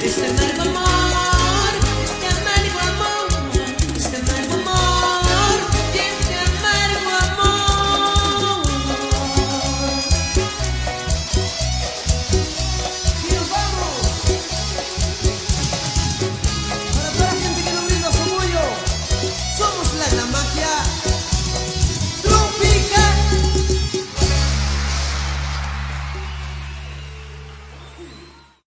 It's another month.